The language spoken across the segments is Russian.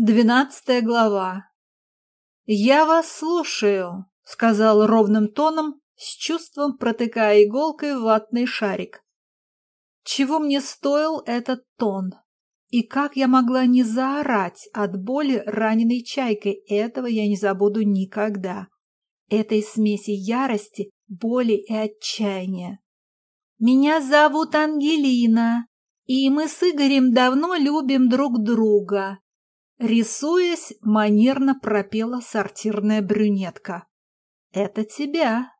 Двенадцатая глава. «Я вас слушаю», — сказал ровным тоном, с чувством протыкая иголкой ватный шарик. Чего мне стоил этот тон? И как я могла не заорать от боли раненой чайкой, этого я не забуду никогда. Этой смеси ярости, боли и отчаяния. «Меня зовут Ангелина, и мы с Игорем давно любим друг друга», Рисуясь, манерно пропела сортирная брюнетка. «Это тебя!»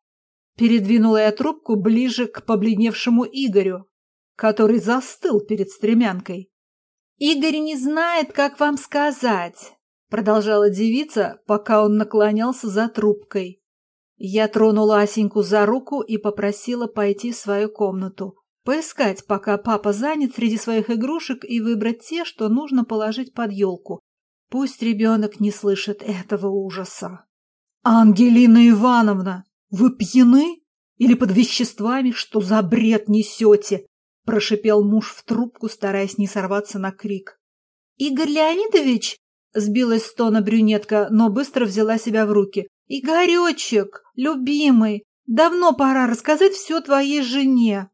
Передвинула я трубку ближе к побледневшему Игорю, который застыл перед стремянкой. «Игорь не знает, как вам сказать», — продолжала девица, пока он наклонялся за трубкой. Я тронула Асеньку за руку и попросила пойти в свою комнату, поискать, пока папа занят среди своих игрушек, и выбрать те, что нужно положить под елку, Пусть ребенок не слышит этого ужаса. «Ангелина Ивановна, вы пьяны? Или под веществами? Что за бред несете?» – прошипел муж в трубку, стараясь не сорваться на крик. «Игорь Леонидович?» – сбилась с тона брюнетка, но быстро взяла себя в руки. «Игоречек, любимый, давно пора рассказать все твоей жене».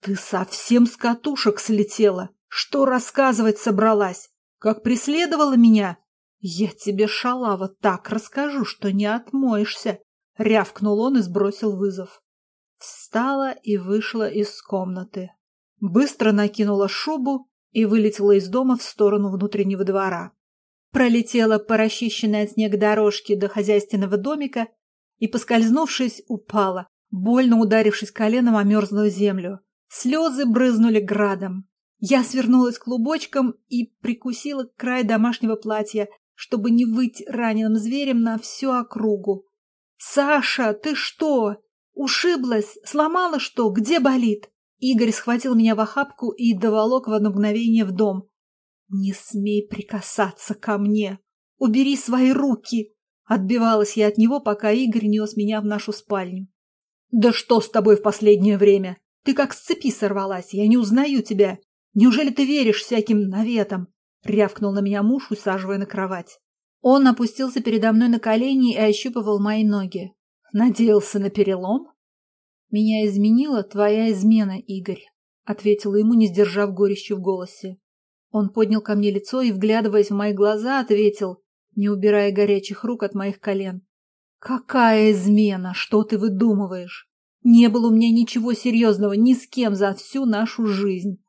«Ты совсем с катушек слетела. Что рассказывать собралась? Как преследовала меня? Я тебе, шалава, так расскажу, что не отмоешься. Рявкнул он и сбросил вызов. Встала и вышла из комнаты. Быстро накинула шубу и вылетела из дома в сторону внутреннего двора. Пролетела по расчищенной от снега дорожке до хозяйственного домика и, поскользнувшись, упала, больно ударившись коленом о мерзлую землю. Слезы брызнули градом. Я свернулась клубочком и прикусила край домашнего платья, чтобы не выть раненым зверем на всю округу. «Саша, ты что? Ушиблась? Сломала что? Где болит?» Игорь схватил меня в охапку и доволок в одно мгновение в дом. «Не смей прикасаться ко мне! Убери свои руки!» Отбивалась я от него, пока Игорь нес меня в нашу спальню. «Да что с тобой в последнее время? Ты как с цепи сорвалась, я не узнаю тебя!» Неужели ты веришь всяким наветам? Рявкнул на меня муж, усаживая на кровать. Он опустился передо мной на колени и ощупывал мои ноги. Надеялся на перелом? Меня изменила твоя измена, Игорь, ответила ему, не сдержав горечи в голосе. Он поднял ко мне лицо и, вглядываясь в мои глаза, ответил, не убирая горячих рук от моих колен. «Какая измена? Что ты выдумываешь? Не было у меня ничего серьезного ни с кем за всю нашу жизнь.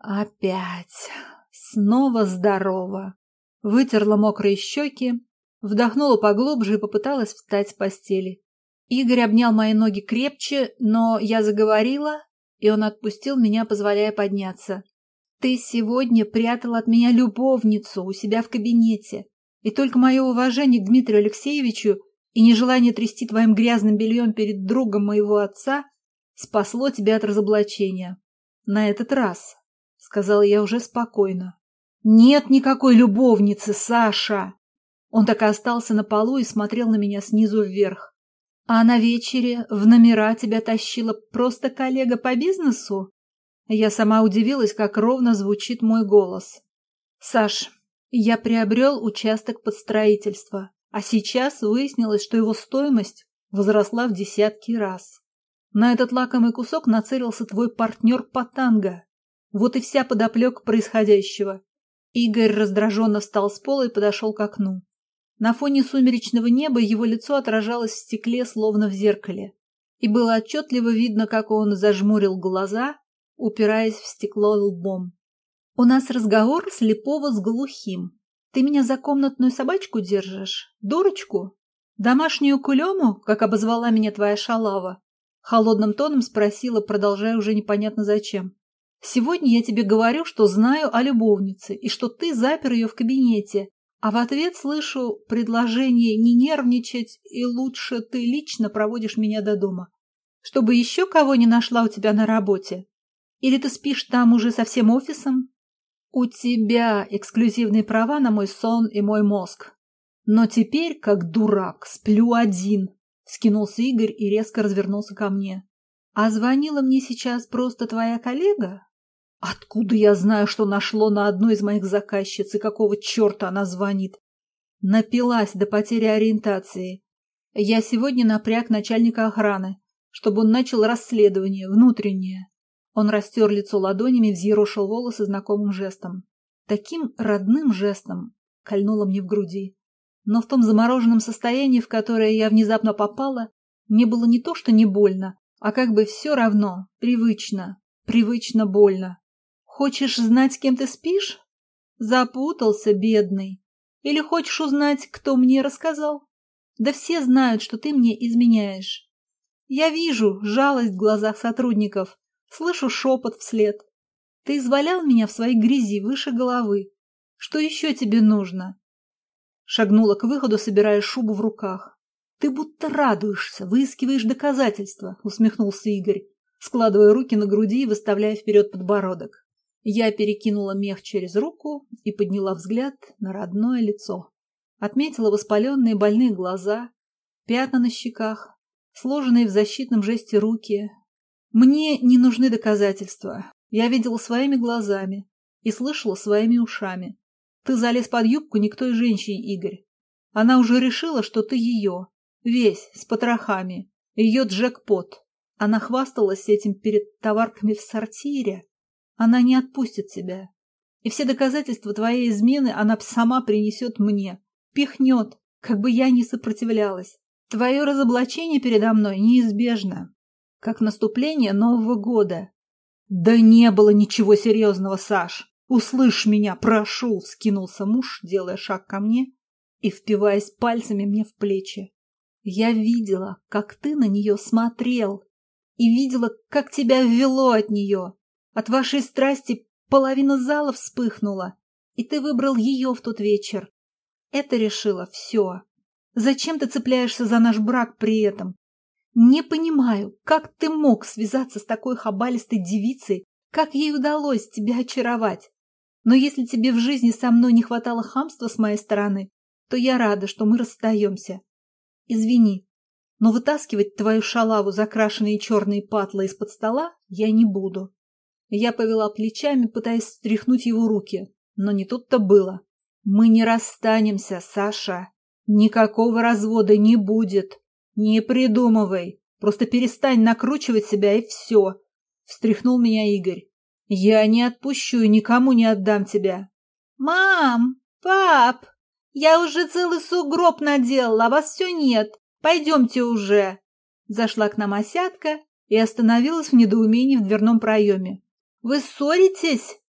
Опять. Снова здорово. Вытерла мокрые щеки, вдохнула поглубже и попыталась встать с постели. Игорь обнял мои ноги крепче, но я заговорила, и он отпустил меня, позволяя подняться. «Ты сегодня прятал от меня любовницу у себя в кабинете, и только мое уважение к Дмитрию Алексеевичу и нежелание трясти твоим грязным бельем перед другом моего отца спасло тебя от разоблачения. На этот раз сказала я уже спокойно. Нет никакой любовницы, Саша. Он так и остался на полу и смотрел на меня снизу вверх. А на вечере в номера тебя тащила просто коллега по бизнесу? Я сама удивилась, как ровно звучит мой голос. Саш, я приобрел участок под строительство, а сейчас выяснилось, что его стоимость возросла в десятки раз. На этот лакомый кусок нацелился твой партнер по танго. Вот и вся подоплека происходящего. Игорь раздраженно встал с пола и подошел к окну. На фоне сумеречного неба его лицо отражалось в стекле, словно в зеркале. И было отчетливо видно, как он зажмурил глаза, упираясь в стекло лбом. «У нас разговор слепого с глухим. Ты меня за комнатную собачку держишь? Дурочку? Домашнюю кулему, как обозвала меня твоя шалава?» Холодным тоном спросила, продолжая уже непонятно зачем. Сегодня я тебе говорю, что знаю о любовнице и что ты запер ее в кабинете, а в ответ слышу предложение не нервничать и лучше ты лично проводишь меня до дома, чтобы еще кого не нашла у тебя на работе. Или ты спишь там уже со всем офисом? У тебя эксклюзивные права на мой сон и мой мозг. Но теперь, как дурак, сплю один, — скинулся Игорь и резко развернулся ко мне. А звонила мне сейчас просто твоя коллега? Откуда я знаю, что нашло на одной из моих заказчиц и какого черта она звонит? Напилась до потери ориентации. Я сегодня напряг начальника охраны, чтобы он начал расследование, внутреннее. Он растер лицо ладонями, взъерошил волосы знакомым жестом. Таким родным жестом кольнуло мне в груди. Но в том замороженном состоянии, в которое я внезапно попала, мне было не то, что не больно, а как бы все равно, привычно, привычно больно. Хочешь знать, с кем ты спишь? Запутался, бедный. Или хочешь узнать, кто мне рассказал? Да все знают, что ты мне изменяешь. Я вижу жалость в глазах сотрудников, слышу шепот вслед. Ты извалял меня в своей грязи выше головы. Что еще тебе нужно? Шагнула к выходу, собирая шубу в руках. Ты будто радуешься, выискиваешь доказательства, усмехнулся Игорь, складывая руки на груди и выставляя вперед подбородок. Я перекинула мех через руку и подняла взгляд на родное лицо. Отметила воспаленные больные глаза, пятна на щеках, сложенные в защитном жесте руки. Мне не нужны доказательства. Я видела своими глазами и слышала своими ушами. Ты залез под юбку не к той женщине, Игорь. Она уже решила, что ты ее. Весь, с потрохами. Ее джекпот. Она хвасталась этим перед товарками в сортире. Она не отпустит тебя. И все доказательства твоей измены она сама принесет мне. Пихнет, как бы я ни сопротивлялась. Твое разоблачение передо мной неизбежно. Как наступление Нового года. Да не было ничего серьезного, Саш. Услышь меня, прошу, вскинулся муж, делая шаг ко мне и впиваясь пальцами мне в плечи. Я видела, как ты на нее смотрел, и видела, как тебя ввело от нее. От вашей страсти половина зала вспыхнула, и ты выбрал ее в тот вечер. Это решило все. Зачем ты цепляешься за наш брак при этом? Не понимаю, как ты мог связаться с такой хабалистой девицей, как ей удалось тебя очаровать. Но если тебе в жизни со мной не хватало хамства с моей стороны, то я рада, что мы расстаемся. Извини, но вытаскивать твою шалаву, закрашенные черные патлы из-под стола, я не буду. Я повела плечами, пытаясь стряхнуть его руки, но не тут-то было. Мы не расстанемся, Саша. Никакого развода не будет. Не придумывай. Просто перестань накручивать себя и все. Встряхнул меня Игорь. Я не отпущу и никому не отдам тебя. Мам, пап, я уже целый сугроб наделала, а вас все нет. Пойдемте уже. Зашла к нам осятка и остановилась в недоумении в дверном проеме. «Вы ссоритесь?»